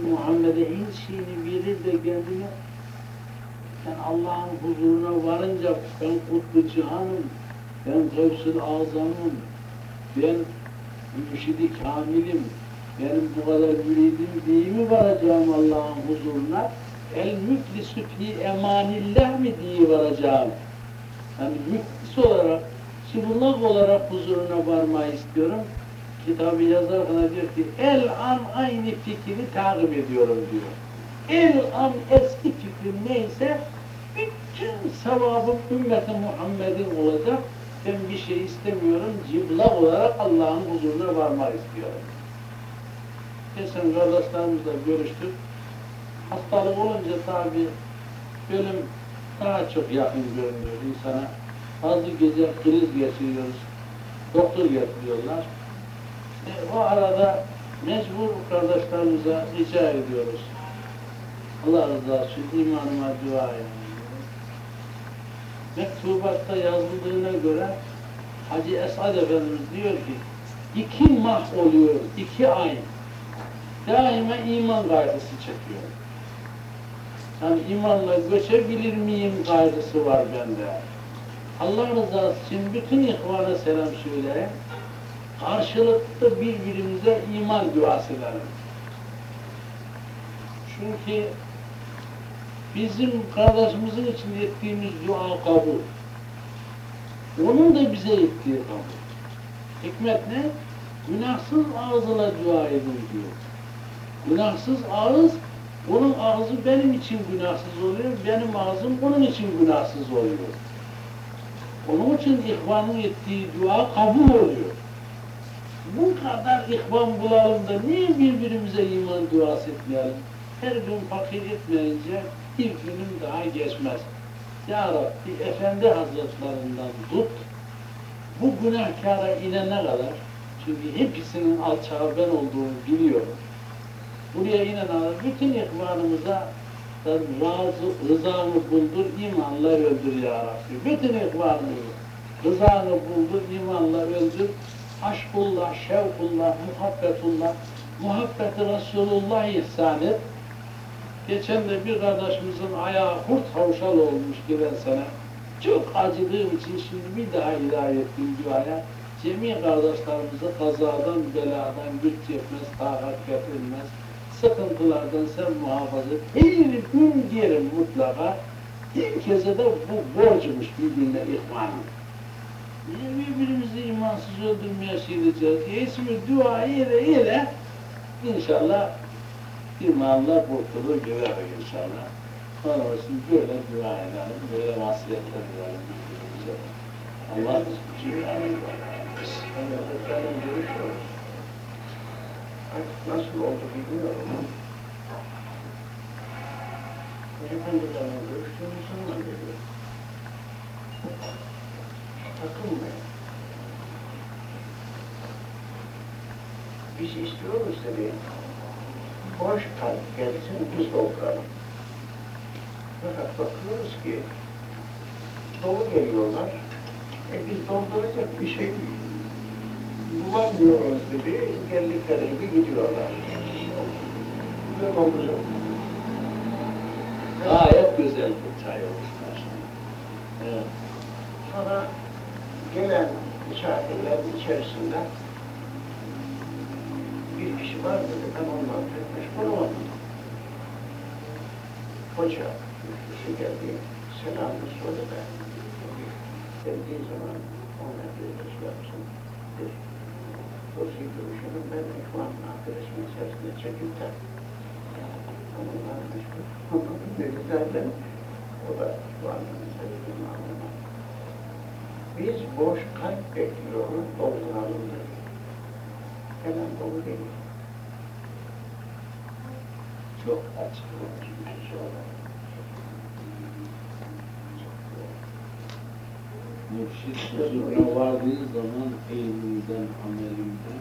Muhammed'e şeyini verir de kendine sen Allah'ın huzuruna varınca ben kutlu cihanım, ben Gevsül Azam'ım, ben mürşidi kamilim, benim bu kadar müridim diye mi varacağım Allah'ın huzuruna? El müflisü fi emanillah mi diye varacağım? Yani müflis olarak, çıbılak olarak huzuruna varmayı istiyorum. Kitabı yazarken diyor ki, el an aynı fikri takip ediyorum diyor. El an eski fikrim neyse, bütün sevabım ümmeti Muhammed'in olacak. Ben bir şey istemiyorum, cıblak olarak Allah'ın huzuruna varmak istiyorum. Geçen kardeşlerimizle görüştük. Hastalık olunca tabi ölüm daha çok yakın görünüyor insana. Bazı gece kriz geçiriyoruz. Doktor getiriyorlar. E, o arada mecbur kardeşlerimize rica ediyoruz. Allah rızası için imanıma dua edin. Mektubatta yazıldığına göre Hacı Esad Efendimiz diyor ki iki mah oluyor, iki ay. Daima iman gayrısı çekiyor. Yani imanla göçebilir miyim gayrısı var bende. Allah rızası için bütün ihvana selam söyleyeyim. Karşılıklı birbirimize iman duası edelim. Çünkü bizim kardeşimizin için ettiğimiz dua kabul. Onun da bize ettiği kabul. Hikmet ne? Günahsız ağızla dua edin diyor. Günahsız ağız, onun ağzı benim için günahsız oluyor, benim ağzım onun için günahsız oluyor. Onun için ihvanın ettiği dua kabul oluyor. Bu kadar ihvan bulalım da niye birbirimize iman duası etmeyelim? Her gün fakir etmeyince bir günüm daha geçmez. Ya Rabbi Efendi Hazretlerinden tut, bu günahkara inene kadar, çünkü hepsinin alçağı ben olduğunu biliyorum. Buraya inananlar bütün ihvanımıza razı, rızanı buldur, imanla öldür ya Rabbi. Bütün ihvanımızı rızanı buldur, imanla öldür. Aşkullah, şevkullah, muhabbetullah, muhabbeti Resulullah ihsan. Geçen de bir kardeşimizin ayağı hurt havşal olmuş gelen sene. Çok acıdığım için şimdi bir daha ilave ettim duaya. Cemi kardeşlerimize kazadan, beladan güç yetmez, takat getirmez. Sıkıntılardan sen muhafaza et. Her gün diyelim mutlaka. Herkese de bu borcumuş birbirine ihvanım. Birbirimizi imansız öldürmeye şiirleyeceğiz? İsmi dua ile ile inşallah imanla kurtulur gider inşallah. Onun için böyle dua edelim, böyle vasiyetler edelim. Allah. Artık nasıl oldu bilmiyorum. Efendilerle görüştüğümüz zaman geliyor. Takılmayın. Biz istiyoruz tabii. Boş kalp gelsin biz dolduralım. Fakat bakıyoruz ki dolu geliyorlar. E biz dolduracak bir şey bulamıyoruz dedi. Geldikleri gibi gidiyorlar. Böyle olacak. Gayet güzel bir çay olmuş maşallah. Evet. Sonra gelen misafirlerin içerisinde bir kişi var dedi, ben ondan etmiş bulamadım. Hoca, kişi geldi, selamı sordu da, geldiği zaman ona bir şey yapsın, bir sosyal görüşünü ben ihvan arkadaşımın içerisinde çekip de, onunla meşgul, onun dedilerle, o da ihvanın içerisinde anlamadı. Biz boş kalp bekliyoruz, dolduralım dedi. Hemen dolu değil. Çok açık olmuş inşallah. Mürşid huzuruna vardığı zaman elimizden, amelimden,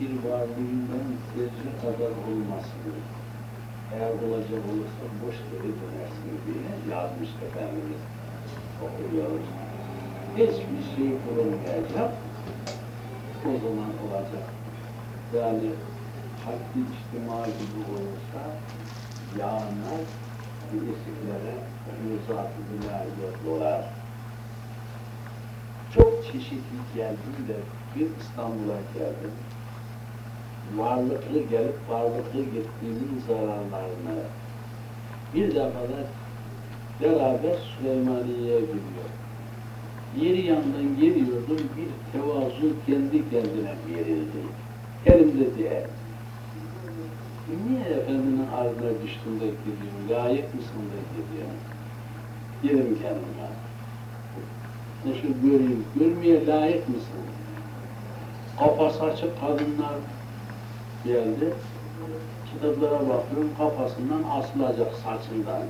bir varlığından zerre kadar olmasın. Eğer olacak olursa boş yere dönersin diye yazmış Efendimiz. Okuyoruz. Hiçbir şey bulunmayacak. O zaman olacak. Yani haddi içtima gibi olursa yağanlar birisiklere müzat-ı dünyaya dolar. Çok çeşitli geldim de bir İstanbul'a geldim. Varlıklı gelip varlıklı gittiğimin zararlarını bir defada beraber Süleymaniye'ye gidiyor. Yeri yandan geliyordum, bir tevazu kendi kendine verildi. Elimde değil. Niye efendinin ardına düştüm de gidiyorum, layık mısın da gidiyorum? Dedim kendime. Nasıl göreyim, görmeye layık mısın? Kafası açık kadınlar geldi. Kitaplara bakıyorum, kafasından asılacak saçından.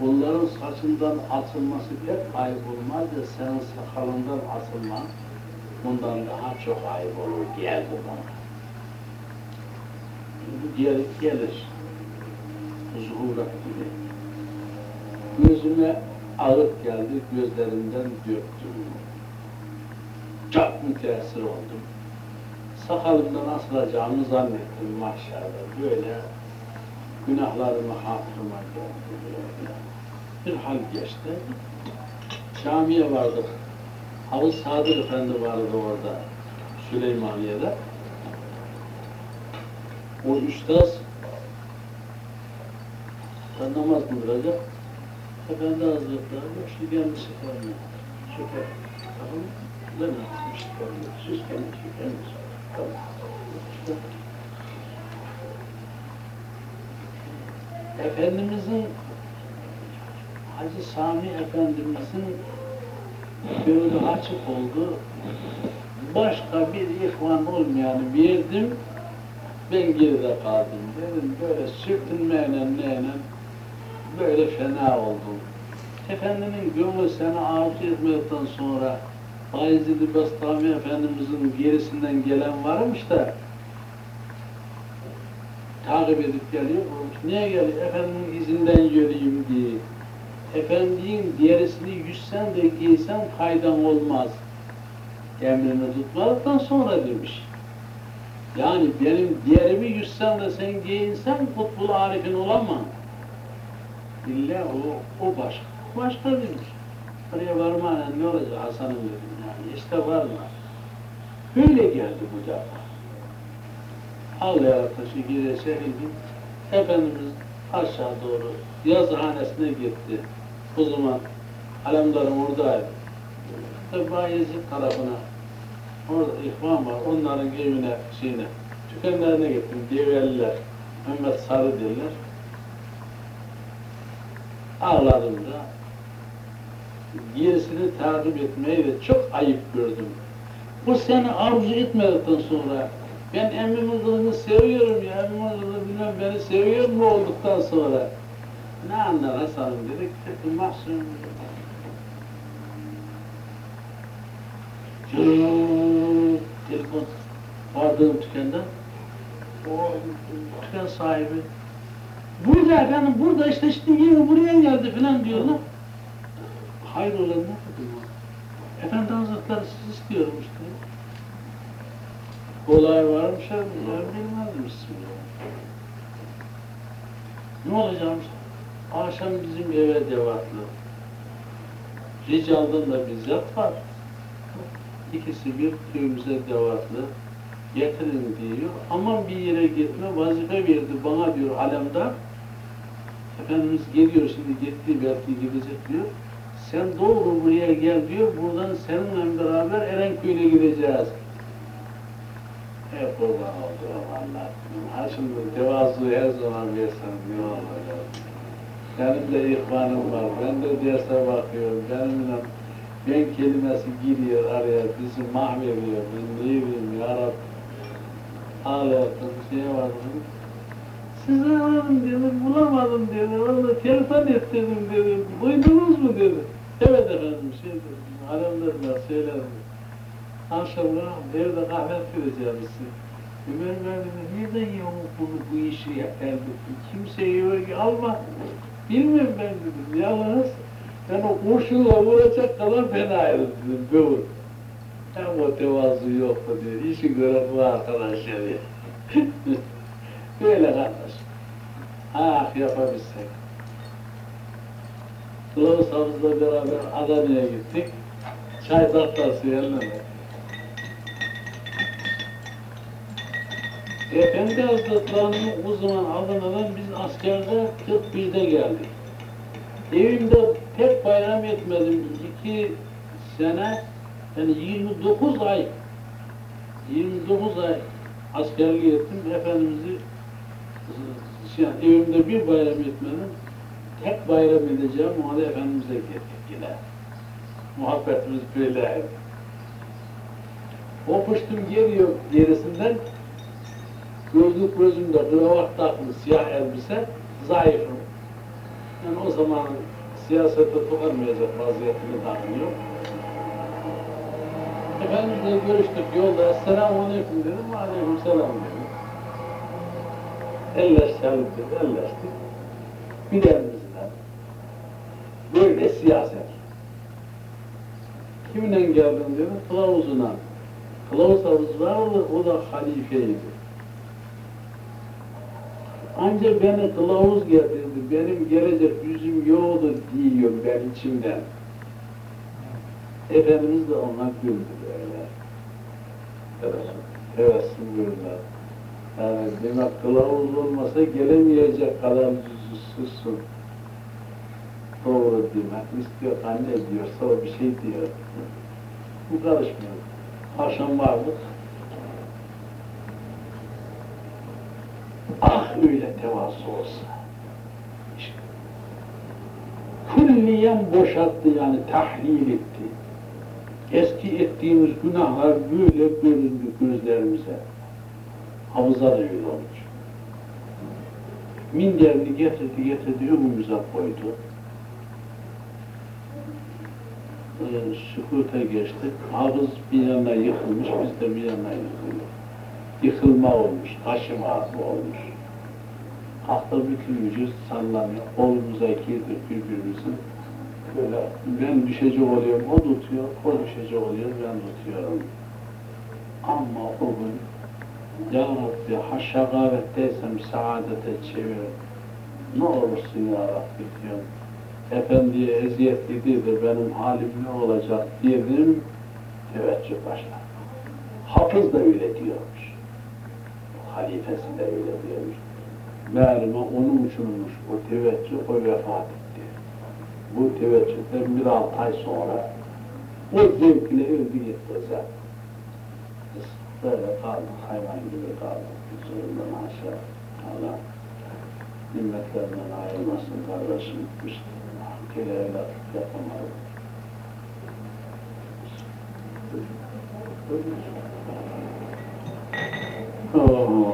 Onların saçından asılması pek ayıp olmaz da senin sakalından asılman bundan daha çok ayıp olur geldi bana. Bu gel, gelir. Zuhurat gibi. Gözüme ağıt geldi, gözlerimden döktüm. Çok müteessir oldum. Sakalımdan asılacağımı zannettim maşallah. Böyle günahlarımı. Böyle. Bir hal geçti. Camiye vardık. Havuz Sadık Efendi vardı orada. Süleymaniye'de. O üstaz sen namaz kıldıracak. Efendi Hazretleri yok şu gelmiş efendim. Şeker. Tamam? Ben atmış efendim. Siz kendi şekeriniz. Tamam. Efendimizin Hacı Sami Efendimizin gönlü açık oldu. Başka bir ihvan olmayanı verdim. Ben geride kaldım. Dedim böyle sürtünmeyle neyle böyle fena oldum. Efendinin gönlü seni arzu etmedikten sonra Bayezid-i Bestami Efendimizin gerisinden gelen varmış da takip edip geliyor. Niye geliyor? Efendinin izinden yürüyeyim diye. Efendinin derisini yüzsen de giysen faydan olmaz. Emrini tutmadıktan sonra demiş. Yani benim derimi yüzsen de sen giyinsen kutbul arifin olamam. İlla o, o başka. Başka demiş. Oraya varmana ne olacak Hasan'ım dedim yani. İşte varma. Böyle geldi bu defa. Ağlayarak taşı geriye serildi. Efendimiz aşağı doğru yazıhanesine gitti. O zaman alemdarım oradaydı. İşte Bayezid tarafına orada ihvan var. Onların evine, şeyine, tükenlerine gittim. Develiler, Mehmet Sarı derler. Ağladım da gerisini takip etmeyi de çok ayıp gördüm. Bu seni arzu etmedikten sonra ben emmimin kızını seviyorum ya, emmimin kızı bilmem beni seviyor mu olduktan sonra ne anlar Hasan'ım dedi mahzun. Cırrrr, telefon vardığım o dükkan sahibi, burada efendim, burada işte yeni buraya geldi falan diyorlar. Hayrola ne dedim o? Efendi Hazretleri siz istiyorum işte. Olay varmış ya, ben bilmezdim ismini. Ne olacakmış? Akşam bizim eve devatlı. Rical'dan da bir zat var. İkisi bir köyümüze devatlı. Getirin diyor. Aman bir yere gitme, vazife verdi bana diyor alemdar. Efendimiz geliyor şimdi gitti belki gidecek diyor. Sen doğru buraya gel diyor. Buradan seninle beraber Erenköy'e gideceğiz. Hep kurban oldu Allah. Ha şimdi tevazu her zaman versem ne olacak? Benim de ihvanım var. Ben de derse bakıyorum. Benimle ben kelimesi giriyor araya, bizi mahvediyor. Ben ne bileyim ya Rabbi. Ağlayattım, şeye vardım. Sizi aradım dedim, bulamadım dedim. Orada telefon et dedim dedim. Duydunuz mu dedim. Evet efendim, şey dedim. Söyledim. Akşamına evde kahve vereceğim size. Ömer dedim, nereden ya bunu, bu işi ettin? Kimseyi öyle alma. Bilmiyorum ben dedim, yalnız ben o kurşunla vuracak kadar fenaydım dedim, gavur. Hem o tevazu yoktu diyor, işi gören bu arkadaş yani. Böyle kardeş. Ah yapabilsek. Kılavuz Havuz'la beraber Adana'ya gittik. Çay tahtası yanına. Efendi Hazretleri'nin o zaman Adana'dan biz askerde 41'de geldik. Evimde pek bayram etmedim. iki sene, yani 29 ay 29 ay askerlik ettim. Efendimiz'i yani evimde bir bayram etmedim. Tek bayram edeceğim Muhammed Efendimiz'e gittik yine. Muhabbetimiz böyleydi. Opuştum geliyor gerisinden. Gözlük gözümde kravat takılı siyah elbise, zayıfım. Yani o zaman siyasete tutunmayacak vaziyetinde takınıyor. Efendimizle görüştük yolda, Esselamu Aleyküm dedim, Aleyküm Selam dedim. Elleşelim dedi, elleştik. Bilerimizden. Böyle siyaset. Kiminle geldin dedim, kılavuzuna. Kılavuz havuz vardı, o da halifeydi. Ancak beni kılavuz getirdi, benim gelecek yüzüm yoktu diyor ben içimden. Efendimiz de ona güldü böyle. Evet, evet güldüler. Yani demek kılavuz olmasa gelemeyecek kadar yüzsüzsün. Doğru demek istiyor, anne diyorsa o bir şey diyor. Bu karışmıyor. Akşam Ah öyle tevazu olsa. Külliyen boşalttı yani tahlil etti. Eski ettiğimiz günahlar böyle göründü gözlerimize. Havuza da öyle olmuş. Minderini getirdi getirdi önümüze koydu. Ee, sükuta geçtik. Havuz bir yana yıkılmış, biz de bir yana yıkıldık. Yıkılma olmuş, taşıma olmuş. Hafta bütün vücut sallanıyor. Kolumuza girdik birbirimizin. Böyle ben düşecek oluyorum, o tutuyor, o düşecek oluyor, ben tutuyorum. Ama o gün Ya Rabbi ha şakavetteysem saadete çevir. Ne olursun ya Rabbi diyorum. Efendiye eziyet de benim halim ne olacak dedim. Teveccüh başladı. Hafız da öyle diyormuş. Halifesi de öyle diyormuş. Meğerime onun içinmiş o teveccüh o vefat etti. Bu teveccühten bir altı ay sonra o zevkle öldü gitti zaten. Böyle kaldık, hayvan gibi kaldık. Zulümden aşağı. Allah nimmetlerinden ayrılmasın kardeşim. Müslüman. Hakkıyla evlat yapamadık. Merhum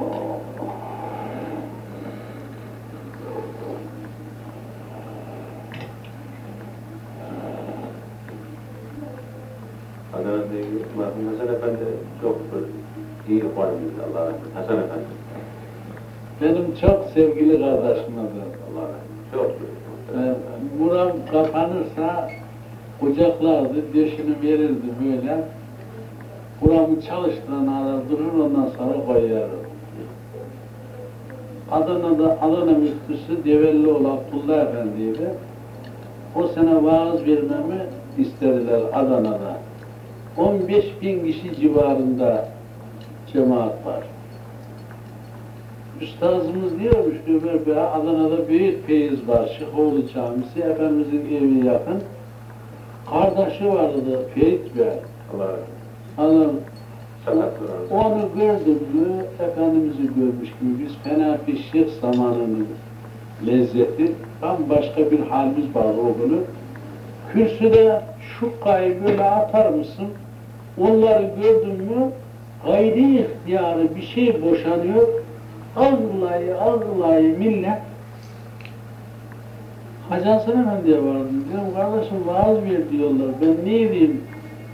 Hasan Efendi çok iyi ihvanımızdı Allah rahmet. Hasan Efendi. Benim çok sevgili kardeşim adı. Allah rahmet. Çok. Ee, buram kapanırsa kucaklardı, döşünü verirdi böyle. Buramı çalıştığını arar durur, ondan sonra koyarım. Adana'da, Adana müftüsü Devellioğlu Abdullah Efendi'ydi. O sene vaaz vermemi istediler Adana'da. 15 bin kişi civarında cemaat var. Üstazımız diyormuş Ömer Bey, Adana'da büyük feyiz var, Şıkoğlu Camisi, Efendimizin evi yakın. Kardeşi vardı Ferit Bey. Allah Sanatlı onu gördüm mü, Efendimiz'i görmüş gibi biz fena bir şeyh zamanının lezzeti, bambaşka bir halimiz var günü. Kürsüde şu kayı böyle atar mısın? Onları gördün mü, gayri ihtiyarı bir şey boşanıyor, algılayı algılayı millet Hacı Hasan Efendi'ye vardım. Diyorum kardeşim vaaz ver diyorlar. Ben ne diyeyim?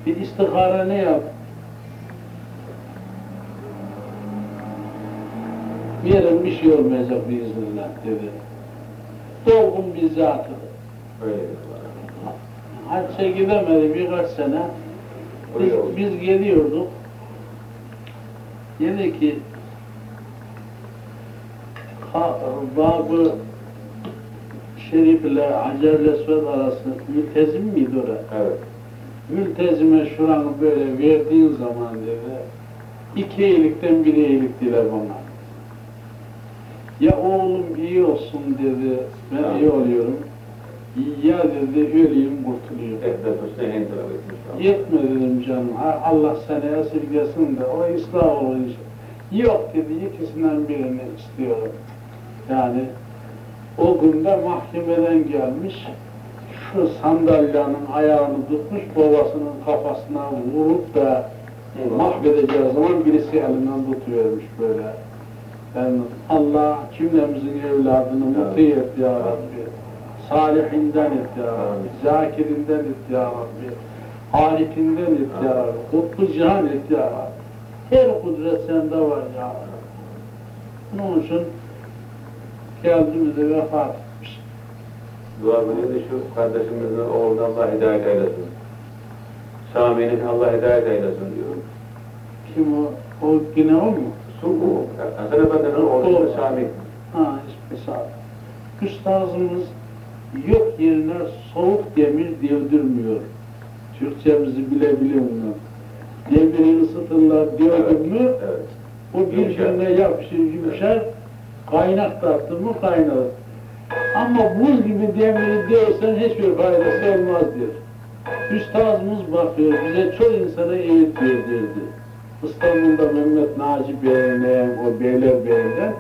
Bir istihara ne yap? Yerin bir şey olmayacak biiznillah dedi. Dolgun bir zatı. Öyle Allah rahmet eylesin. Hacca gidemedi birkaç sene. Biz, biz geliyorduk. Dedi ki, Babı Şerif ile Hacer Esved arası mültezim miydi orası? Evet. Mültezime şuranı böyle verdiğin zaman dedi, iki iyilikten bir iyilik dile bana. Ya oğlum iyi olsun dedi, ben iyi oluyorum. Ya dedi, öleyim kurtuluyorum. Yetme dedim canım, Allah seni esirgesin de o ıslah inşallah. Yok dedi, ikisinden birini istiyorum. Yani o günde mahkemeden gelmiş, şu sandalyenin ayağını tutmuş, babasının kafasına vurup da mahvedeceği zaman birisi elinden tutuyormuş böyle. Yani Allah cümlemizin evladını mutlu et ya Rabbi. Salihinden et ya Rabbi. Zakirinden et ya Rabbi. Halikinden et ya Rabbi. Kutlu cihan et ya Rabbi. Her kudret sende var ya Rabbi. Bunun için geldiğimizde vefat etmiş. Dua günü de şu kardeşimizin oğluna Allah hidayet eylesin. Sami'nin Allah hidayet eylesin diyorum. Kim o? O yine o mu? Bu. Efendi'nin oğlu Oğlu. Sami. Ha, ismi. Üstazımız yok yerine soğuk demir devdirmiyor. Türkçemizi bile bile bunlar. Demiri ısıtırlar diyordun mu, Evet. o birbirine yapışır, yumuşar, kaynak tattı mı kaynar. Ama buz gibi demiri diyorsan hiçbir faydası olmaz diyor. Üstazımız bakıyor, bize çok insana eğit verdirdi. İstanbul'da Mehmet Naci Bey'le, o Beyler Bey'le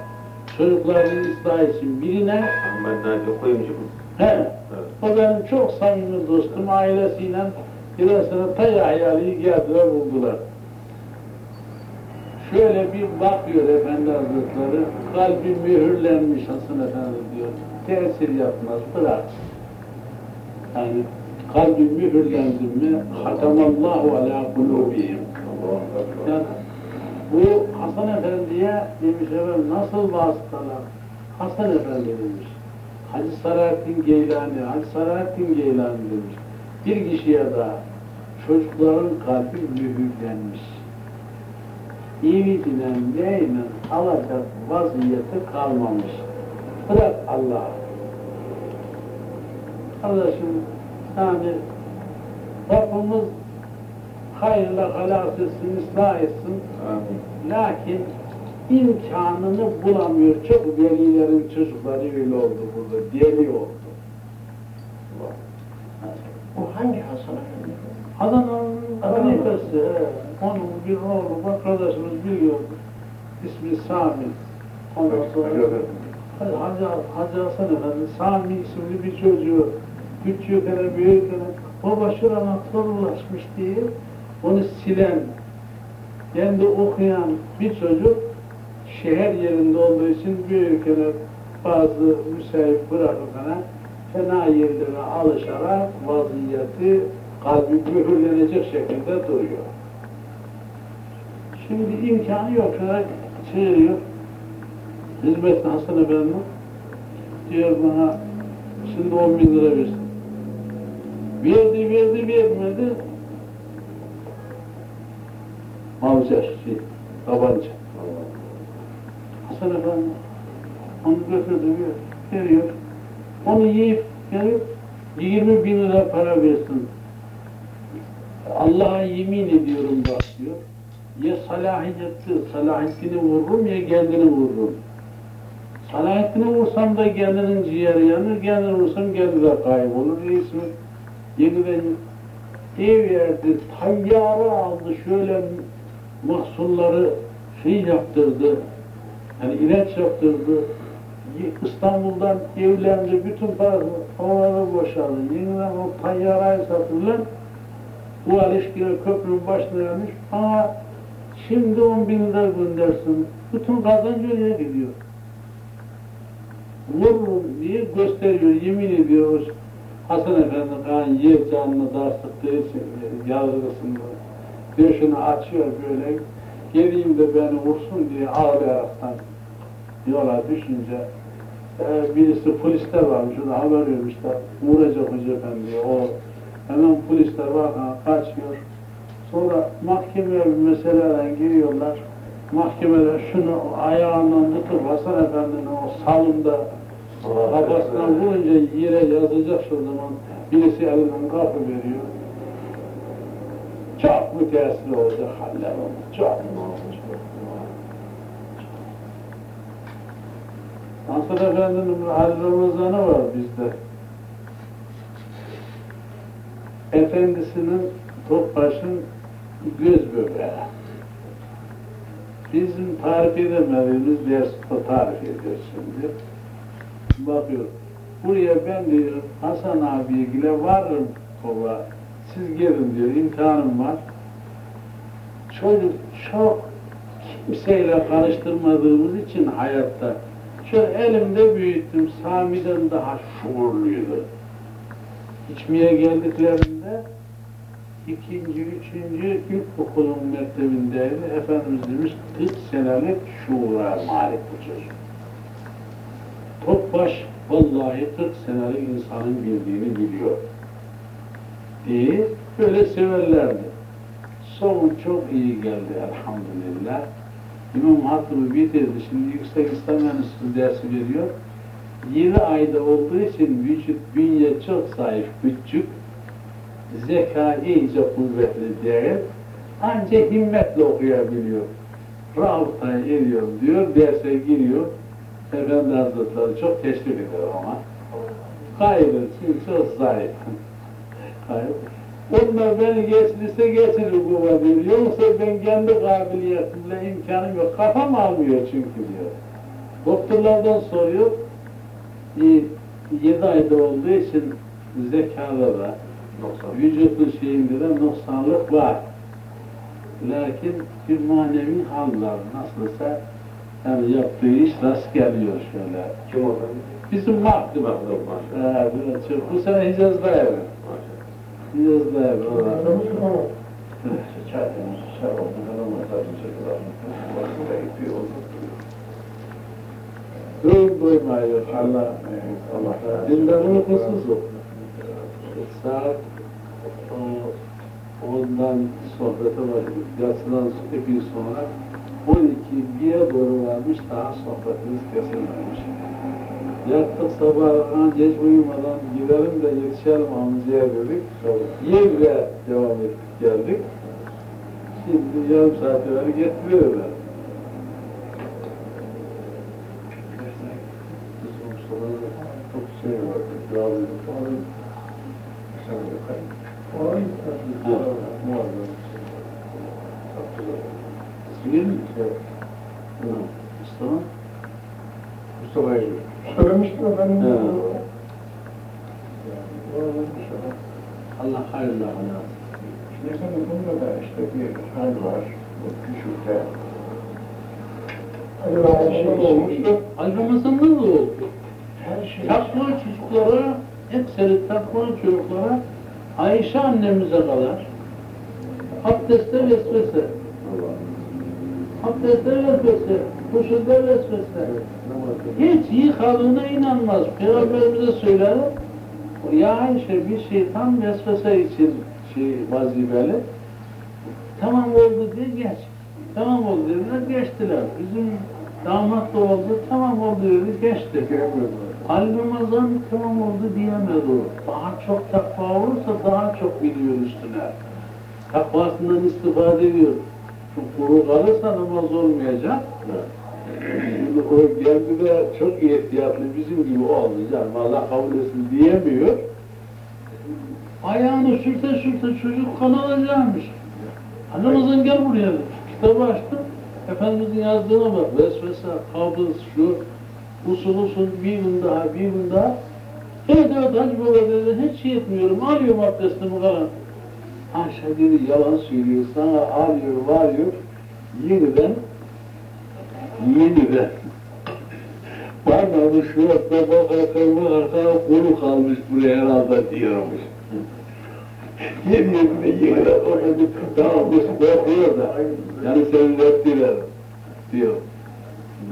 çocukların ıslah için birine, Ahmet Naci Kuyumcu. he, Evet. o benim çok samimi dostum, ailesiyle birazını Tayyahyalı'yı geldiler buldular. Şöyle bir bakıyor Efendi Hazretleri, kalbi mühürlenmiş Hasan Efendi diyor. Tesir yapmaz, bırak. Yani kalbi mühürlendi mi, hatamallahu ala kulubihim. Yani bu Hasan Efendi'ye demiş efendim nasıl vasıtalar? Hasan Efendi demiş. Hacı Salahattin Geylani, Hacı Salahattin Geylani demiş. Bir kişiye daha çocukların kalbi mühürlenmiş. İyilikle, neyle alacak vaziyeti kalmamış. Bırak Allah'a. Kardeşim, yani Rabbimiz hayırla etsin, ıslah etsin. Amin. Lakin imkanını bulamıyor. Çok velilerin çocukları öyle oldu burada. Deli oldu. O hangi Hasan Efendi? Adana'nın Adana. halifesi, onun bir oğlu, arkadaşımız biliyor. İsmi Sami. Ondan sonra Hacı, Hacı, Hasan Efendi, Sami isimli bir çocuğu küçükken, büyükken, baba şurana torunlaşmış diye onu silen, kendi okuyan bir çocuk şehir yerinde olduğu için büyükken bazı müsait bırakırken fena yerlere alışarak vaziyeti kalbi mühürlenecek şekilde duruyor. Şimdi imkanı yok. Çığırıyor. Hizmetli Hasan Efendi diyor bana şimdi 10 bin lira versin. Verdi, verdi, vermedi. Mavzer, şey, tabanca. Hasan Efendi onu götürdü, ver- veriyor. Onu yiyip gelip 20 bin lira para versin. Allah'a yemin ediyorum bak diyor. Ya salahiyeti, salahiyetini vururum ya kendini vururum. Salahiyetini vursam da kendinin ciğeri yanır, kendini vursam kendi de kaybolur. Resmi yeniden ev verdi, tayyarı aldı, şöyle mahsulları şey yaptırdı, yani ilaç yaptırdı. İstanbul'dan evlendi, bütün paraları boşaldı. Yeniden o tayyarayı satırlar. Bu ilişkiye köprünün başına gelmiş ama şimdi 10 bin lira göndersin. Bütün kazancı gidiyor. Vururum diye gösteriyor, yemin ediyor. Hasan Efendi kan yer canını dar sıktığı için. Diyor şunu açıyor böyle, geleyim de beni vursun diye ağlayaraktan yola düşünce e, birisi polisler varmış, ona haber vermişler, vuracak Hoca Efendi, o hemen polisler var, ha, kaçıyor. Sonra mahkemeye bir meseleyle giriyorlar, mahkemede şunu ayağından tutup Hasan Efendi'nin o salında kafasına vurunca yere yazacak şu zaman. Birisi elinden kapı veriyor. Çok müteessir olacak haller olmuş. Çok. Hasan Efendi'nin Ali Ramazan'ı var bizde. Efendisinin Topbaş'ın göz bebeği. Bizim tarif edemediğimiz ders o tarif ediyor şimdi. Bakıyor. Buraya ben diyor Hasan abiye gile varırım baba. Siz gelin diyor imtihanım var. Çocuk çok kimseyle karıştırmadığımız için hayatta şöyle elimde büyüttüm. Sami'den daha şuurluydu. İçmeye geldiklerinde ikinci, üçüncü ilkokulun mektebindeydi. Efendimiz demiş 40 senelik şuura malik bu çocuk. Topbaş vallahi 40 senelik insanın bildiğini biliyor. Diye böyle severlerdi. Sonu çok iyi geldi elhamdülillah. İmam Hatip'i bitirdi. Şimdi Yüksek İslam Enstitüsü dersi veriyor. 7 ayda olduğu için vücut, bünye çok zayıf, küçük. Zeka iyice kuvvetli değil. Ancak himmetle okuyabiliyor. Rabıta ediyorum diyor, derse giriyor. Efendi Hazretleri çok teşvik eder. Hayır, çünkü çok zayıf. Hayır. Onlar beni geçirirse geçirir baba diyor. Yoksa ben kendi kabiliyetimle imkanım yok. Kafam almıyor çünkü diyor. Doktorlardan soruyor. 7 ayda olduğu için zekada da vücudun şeyinde de noksanlık var. Lakin bir manevi hal var. Nasılsa yani yaptığı iş rast geliyor şöyle. Kim o? Bizim mahkum. Ee, böyle çok- bu sene Hicaz'da evi. Hicaz'da evi. orada. Dur duymuyor Allah. Allah. Dinden uykusuz. Saat o, ondan sohbete başladık. Yatsıdan gün sonra 12 biye doğru varmış daha sohbetimiz kesilmemiş. Yattık sabah geç uyumadan gidelim de yetişelim amcaya dedik. Yine devam ettik geldik. Şimdi yarım saat evvel getiriyorlar. Çok şey var. Razı Bilir mi? Mustafa? Mustafa Eylül. Söylemiştim efendim. Evet. Allah hayırlı hayat. Şimdi efendim bunda da işte bir hal var. Bu küçükte. Acaba her şey olmuştu. Ali Ramazan'da da oldu. Her şey. Takva çocuklara, hepsini takva çocuklara Ayşe annemize kadar abdestte vesvese, abdestte vesvese, kuşunda vesvese. Hiç yıkadığına inanmaz. Peygamberimize söyler, ya Ayşe bir şeytan vesvese için şey vazifeli. Tamam oldu diye geç. Tamam oldu dediler, geçtiler. Bizim damat da oldu, tamam oldu dedi, geçti. Ali Ramazan tamam oldu diyemedi o. Daha çok takva olursa daha çok biliyor üstüne. Takvasından istifade ediyor. Çok kuru kalırsa namaz olmayacak. O geldi de çok ihtiyatlı bizim gibi oldu canım. Allah kabul etsin diyemiyor. Ayağını sürte sürte çocuk kan alacakmış. Ali Ramazan gel buraya. Kitabı açtı. Efendimizin yazdığına bak. Vesvese, kabız, şu, usul usul bir gün daha, bir gün daha. Evet evet Hacı Baba dedi, hiç şey etmiyorum, alıyorum abdestimi falan. Ayşe dedi, yalan söylüyor, sana alıyor, varıyor, yeniden, yeniden. Bana şu hafta bakarken bakarken kolu kalmış buraya herhalde diyormuş. Yerine yeniden orada tamam bu bakıyor da, yani senin reddiler diyor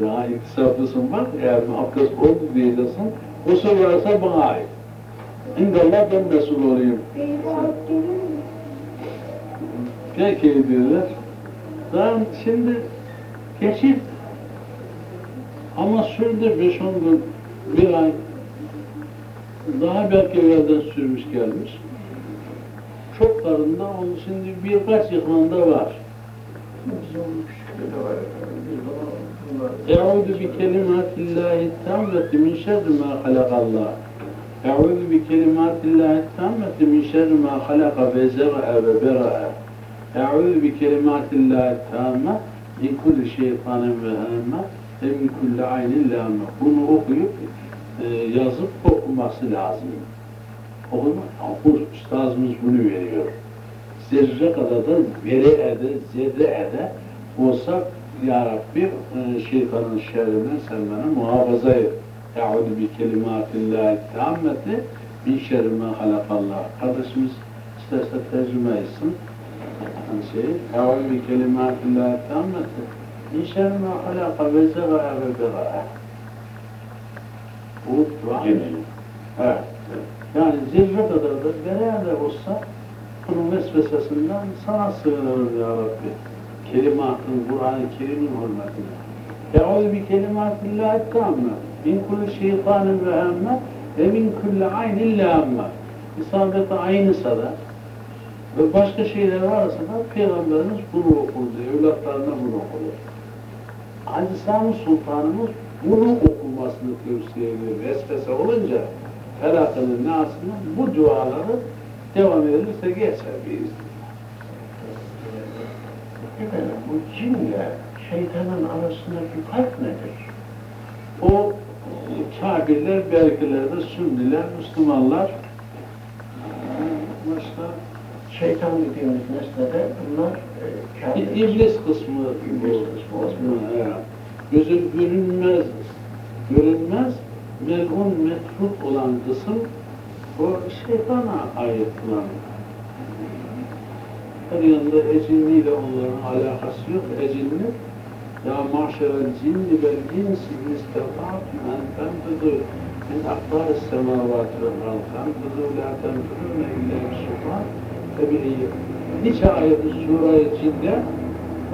daha iktisaplısın bak, eğer abdest oldu diyeceksin, kusur varsa bana ait. İndallah ben mesul olayım. Peki diyorlar. Ben şimdi Geçip ama sürdü 5-10 gün, bir ay daha belki evvelden sürmüş gelmiş. Çok karında onun şimdi birkaç yıkımında var. Eûzü bi kelimâtillâhi tâmmeti min şerri mâ halakallah. Eûzü bi kelimâtillâhi tâmmeti min şerri mâ halaka ve zer'a ve bera'a. Eûzü bi kelimâtillâhi tâmme min kulli şeytanın ve hâmme ve min kulli aynin lâme. Bunu okuyup e, yazıp okuması lazım. Okuma, okur, üstazımız bunu veriyor. Zerre kadar da vere ede, zerre ede olsak ya Rabbi e, şeytanın şerrinden sen beni muhafaza et. Eûzü bi kelimâtillâhi tâmmeti min şerri mâ halakallah. Kardeşimiz isterse tercüme etsin. Yani şey, Eûzü bi kelimâtillâhi tâmmeti min şerri mâ halaka ve zegâe ve berâe. Bu dua. Evet. Yani zirve kadar da nerede olsa bunun vesvesesinden sana sığınırım ya Rabbi. Kelimatın, Kur'an-ı Kerim'in hürmetine. Eûzü bi kelimatillahi tamme min kulli şeytanın ve hemme ve min kulli aynin lâmme. İsabeti aynısa da ve başka şeyler varsa da Peygamberimiz bunu okurdu, evlatlarına bunu okurdu. Sami Sultanımız bunu okunmasını tavsiye ediyor. Vesvese olunca felakının nasını bu duaları devam edilirse geçer bir Efendim bu cinle şeytanın arasındaki fark nedir? O kafirler, belkiler de Sünniler, Müslümanlar başka Şeytan dediğimiz nesnede bunlar e, kafir. İblis kısmı. İblis kısmı kısmı, evet. Gözün görünmez, görünmez, melun metruk olan kısım o şeytana ait olan. Her yanında ecinliyle onların alakası yok. Ecinli ya maşerel cinni vel insi istata'tum en tenfudu min aktar semavati vel ard tenfudu la tenfudune illa bisultan ve bileyim. Nice ayeti sure-i cinde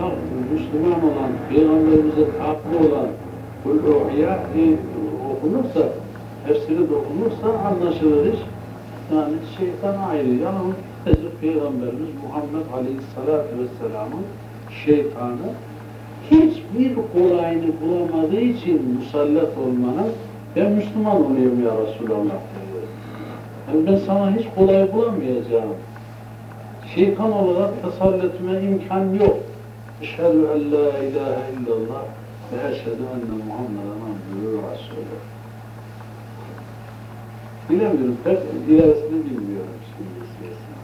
bak Müslüman olan, Peygamberimize tatlı olan bu ruhiye e, okunursa, tefsiri de okunursa anlaşılır iş. Yani şeytan ayrı. Yani Hazreti Peygamberimiz Muhammed Aleyhisselatü Vesselam'ın şeytanı hiçbir kolayını bulamadığı için musallat olmanın ben Müslüman olayım ya Resulallah. Yani ben sana hiç kolay bulamayacağım. Şeytan olarak tesalletime imkan yok. Eşhedü en la ilahe illallah ve eşhedü enne Muhammeden abdühü ve Resulü. Bilemiyorum, pek ilerisini bilmiyorum şimdi siyasını.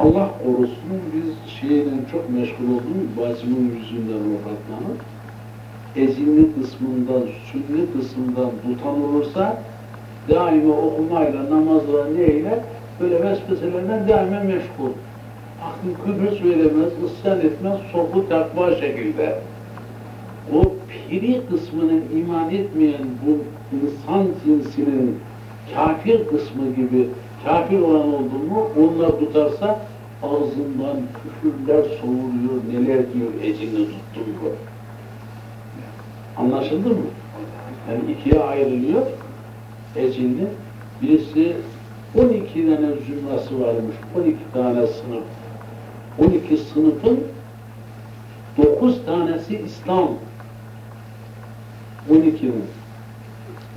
Allah korusun biz şeyle çok meşgul olduk, bacımın yüzünden vefatlanıp ezinli kısmından, sünni kısmından tutan olursa daima okumayla, namazla, neyle böyle vesveselerden daima meşgul. Aklı küfür söylemez, ısyan etmez, sofu takva şekilde. O piri kısmının iman etmeyen bu insan cinsinin kafir kısmı gibi kafir olan oldu mu onlar tutarsa ağzından küfürler soğuruyor, neler diyor ecini tuttum bu. Anlaşıldı mı? Yani ikiye ayrılıyor ecinli. Birisi 12 tane zümrası varmış, 12 tane sınıf. 12 sınıfın 9 tanesi İslam. 12'nin.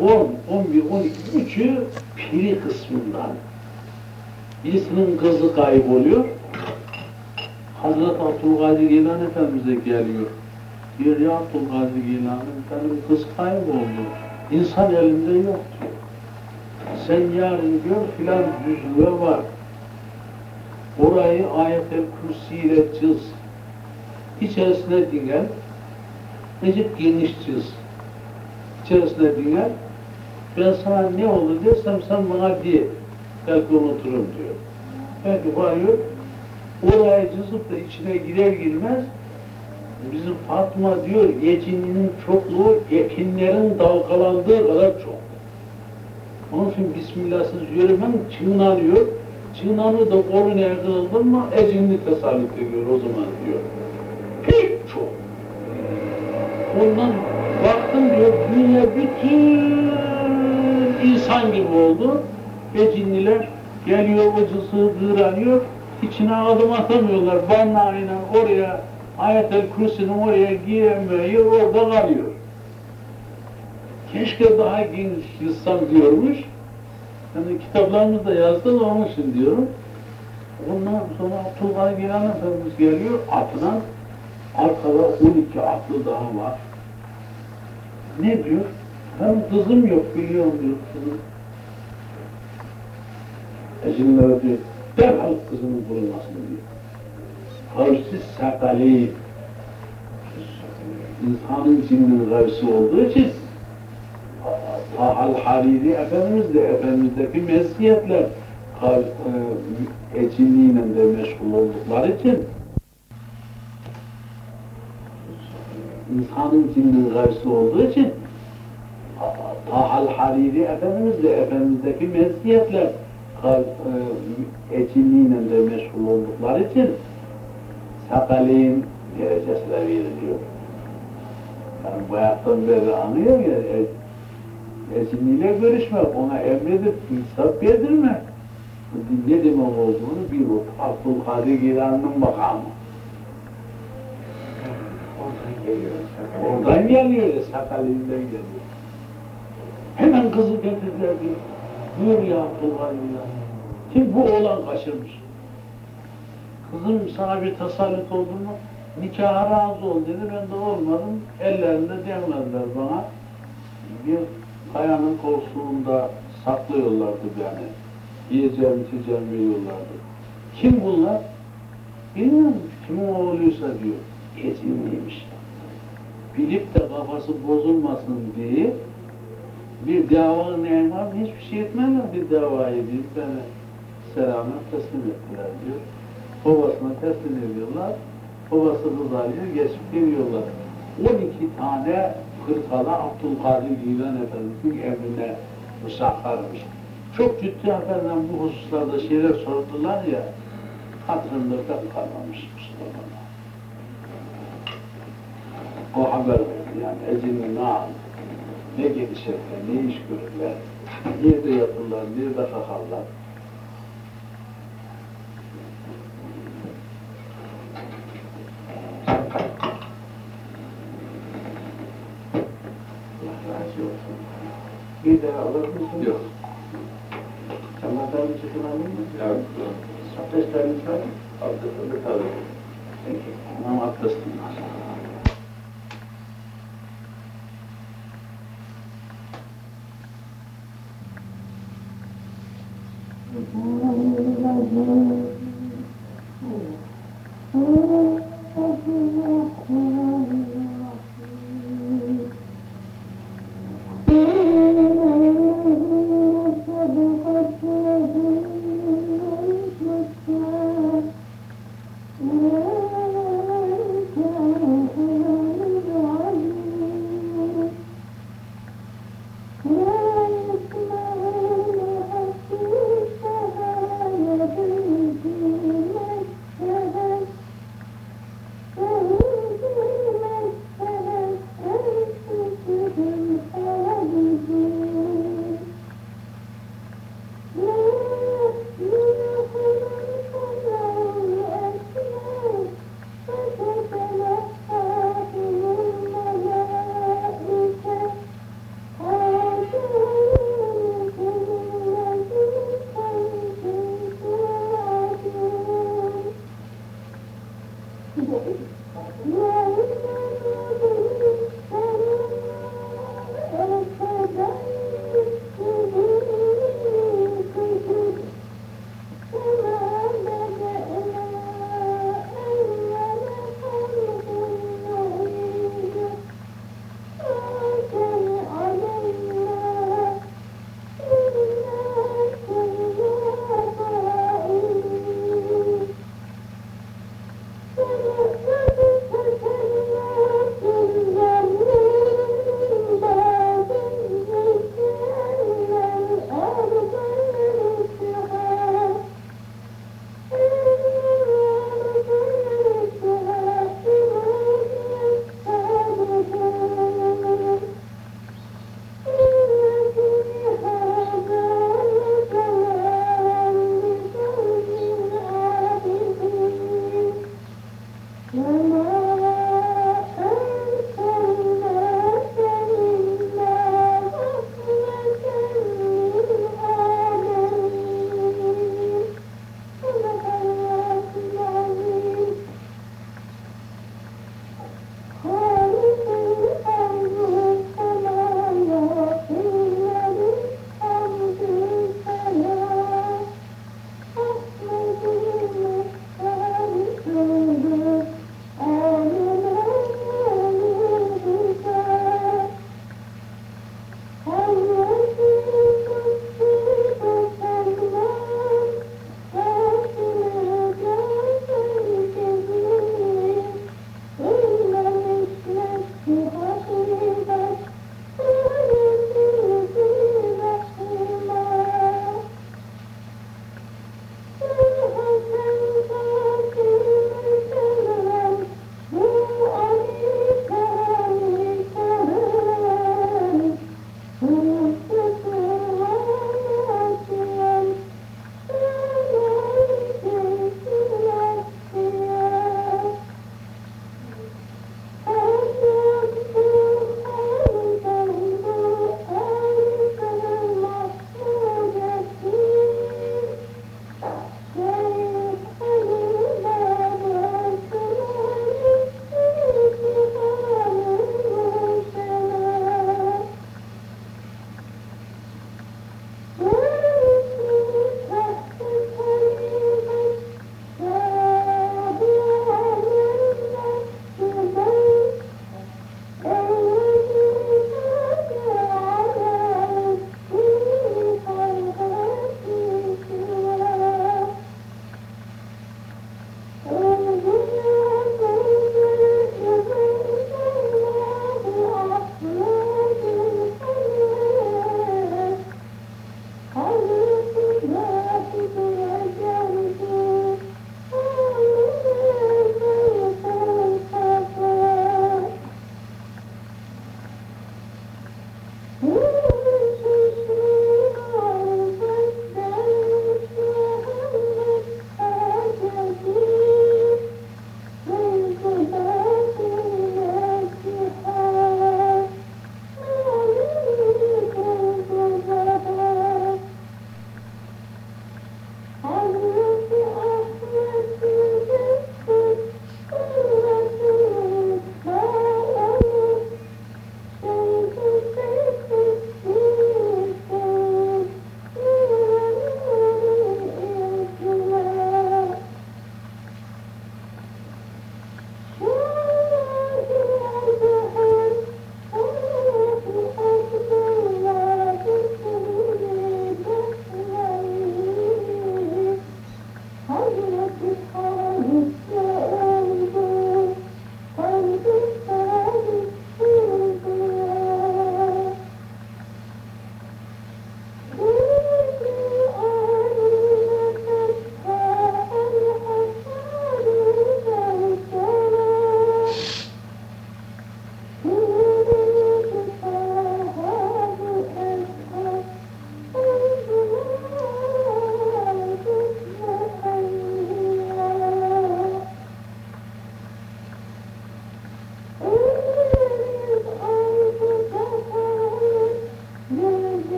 10, 11, 12, üçü piri kısmından. Birisinin kızı kayboluyor. Hazreti Abdülkadir Geylan Efendimiz'e geliyor. Diyor ya Abdülkadir Geylan Efendim kız kayboldu. İnsan elinde yok diyor. Sen yarın gör filan düzlüğe var. Orayı ayet-el kürsi ile çiz. İçerisine dinler. Necip geniş çiz. İçerisine dinler. Ben sana ne oldu dersem sen bana de. Belki unuturum diyor. Belki varıyor. Orayı çizip de içine girer girmez bizim Fatma diyor yecininin çokluğu ekinlerin dalgalandığı kadar çok. Onun için Bismillahsız yürümem çınlanıyor. Çınanı da koluna kırıldın mı ecinli tesallıt ediyor o zaman diyor. Pek çok. Ondan baktım diyor dünya bütün insan gibi oldu. Ecinliler geliyor ucusu kıranıyor. içine adım atamıyorlar. Banlayla oraya Ayet-el Kürsi'nin oraya giremiyor, orada kalıyor. Keşke daha geniş yazsam diyormuş. Yani kitaplarımızda yazdı da onun için diyorum. Ondan sonra Abdülkadir Geylan Efendimiz geliyor, atına arkada 12 atlı daha var. Ne diyor? Ben kızım yok biliyorum diyor kızım. Ecinlere diyor, derhal kızımın bulunmasını diyor. Kavsiz sakali, insanın cinnin gavsi olduğu için Hariri Efendimiz de Efendimiz'deki meziyetler e, ecinliğiyle de meşgul oldukları için insanın cinnin gavsi olduğu için Tahal Hariri Efendimiz de Efendimiz'deki meziyetler e, ecinliğiyle de meşgul oldukları için sakalin derecesine veriliyor. Yani bu hayattan beri anlıyor ya, e, Ezinliyle görüşmek, ona emredip insaf yedirmek. Ne demek olduğunu bir o Abdülkadir Gilan'ın makamı. Oradan geliyor. Oradan geliyor sakalinden geliyor. Hemen kızı getirdiler diyor. Buyur ya Abdülkadir Gilan. Kim bu oğlan kaçırmış? Kızım sana bir tasallut oldu mu? Nikaha razı ol dedi, ben de olmadım. Ellerinde demlediler bana. Bir kayanın kolsuğunda saklıyorlardı beni. Yiyeceğim, içeceğim veriyorlardı. Kim bunlar? Bilmiyorum, kimin oğluysa diyor. Ezinliymiş. Bilip de kafası bozulmasın diye bir dava neyim var, hiçbir şey etmezler bir davayı deyip beni selamet teslim ettiler diyor. Babasına teslim ediyorlar. Babası kızarıyor, geçip geliyorlar. 12 tane hırkalı Abdülkadir Giylan Efendimiz'in emrine musakkarmış. Çok ciddi efendim bu hususlarda şeyler sordular ya, hatırında da kalmamış Mustafa'na. O haber verdi yani ecinli ne aldı, ne gelişirler, ne iş görürler, nerede yatırlar, nerede kalkarlar. Allah razı olsun. Bir daha alır mısın? Yok. Çamadan çıkın alayım mı? Evet. Abdestleriniz var mı? Abdestinde